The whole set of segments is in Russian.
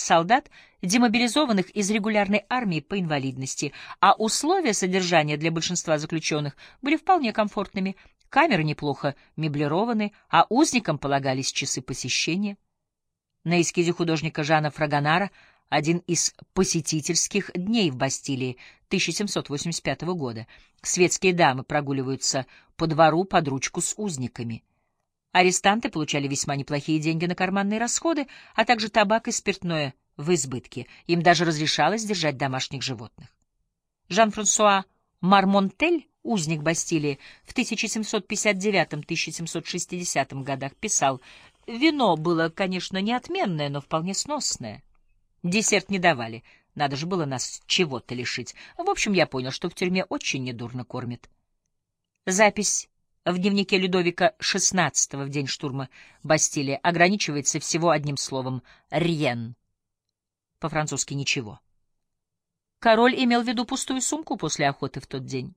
солдат, демобилизованных из регулярной армии по инвалидности, а условия содержания для большинства заключенных были вполне комфортными. Камеры неплохо меблированы, а узникам полагались часы посещения. На эскизе художника Жана Фрагонара один из посетительских дней в Бастилии 1785 года. Светские дамы прогуливаются по двору под ручку с узниками. Арестанты получали весьма неплохие деньги на карманные расходы, а также табак и спиртное в избытке. Им даже разрешалось держать домашних животных. Жан-Франсуа Мармонтель, узник Бастилии, в 1759-1760 годах писал, «Вино было, конечно, не отменное, но вполне сносное». Десерт не давали. Надо же было нас чего-то лишить. В общем, я понял, что в тюрьме очень недурно кормят. Запись в дневнике Людовика XVI в день штурма Бастилии ограничивается всего одним словом «рьен». По-французски «ничего». Король имел в виду пустую сумку после охоты в тот день.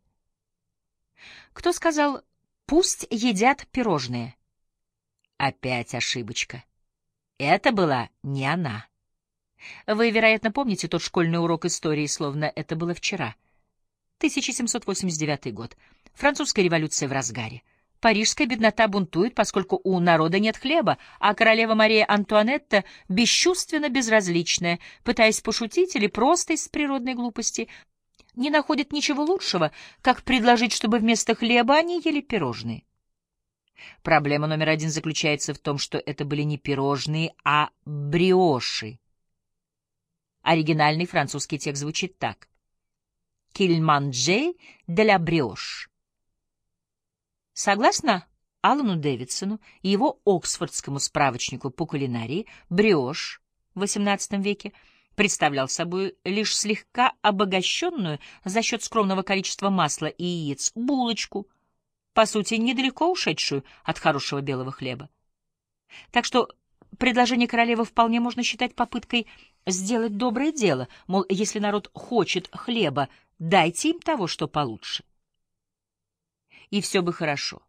Кто сказал «пусть едят пирожные»? Опять ошибочка. Это была не она. Вы, вероятно, помните тот школьный урок истории, словно это было вчера. 1789 год. Французская революция в разгаре. Парижская беднота бунтует, поскольку у народа нет хлеба, а королева Мария Антуанетта бесчувственно безразличная, пытаясь пошутить или просто из природной глупости, не находит ничего лучшего, как предложить, чтобы вместо хлеба они ели пирожные. Проблема номер один заключается в том, что это были не пирожные, а бриоши. Оригинальный французский текст звучит так. «Qu'il mange de la brioche». Согласно Алану Дэвидсону и его Оксфордскому справочнику по кулинарии, бриош в XVIII веке представлял собой лишь слегка обогащенную за счет скромного количества масла и яиц булочку, по сути, недалеко ушедшую от хорошего белого хлеба. Так что предложение королевы вполне можно считать попыткой сделать доброе дело, мол, если народ хочет хлеба, дайте им того, что получше. И все бы хорошо.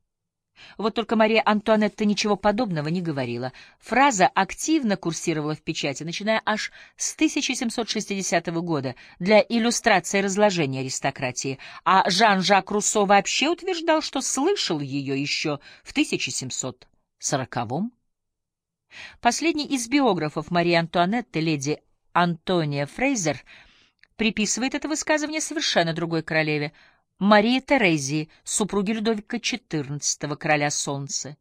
Вот только Мария Антуанетта ничего подобного не говорила. Фраза активно курсировала в печати, начиная аж с 1760 года для иллюстрации разложения аристократии, а Жан-Жак Руссо вообще утверждал, что слышал ее еще в 1740-м. Последний из биографов Марии Антуанетты, леди Антония Фрейзер, приписывает это высказывание совершенно другой королеве, Марии Терезии, супруге Людовика XIV, короля солнца.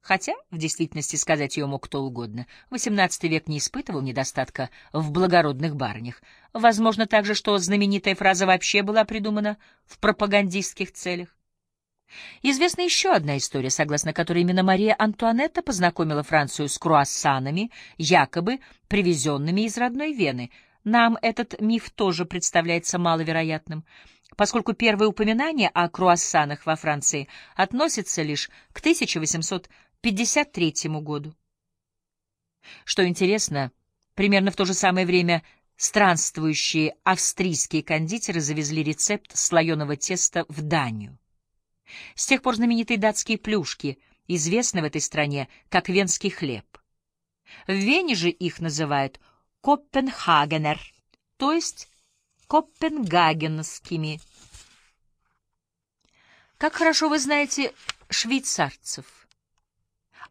Хотя, в действительности, сказать ее мог кто угодно, XVIII век не испытывал недостатка в благородных барнях. Возможно также, что знаменитая фраза вообще была придумана в пропагандистских целях. Известна еще одна история, согласно которой именно Мария Антуанетта познакомила Францию с круассанами, якобы привезенными из родной Вены. Нам этот миф тоже представляется маловероятным, поскольку первое упоминание о круассанах во Франции относится лишь к 1853 году. Что интересно, примерно в то же самое время странствующие австрийские кондитеры завезли рецепт слоеного теста в Данию. С тех пор знаменитые датские плюшки известны в этой стране как венский хлеб. В Вене же их называют Коппенхагенер, то есть копенгагенскими. Как хорошо вы знаете швейцарцев.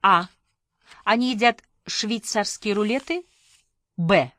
А. Они едят швейцарские рулеты. Б.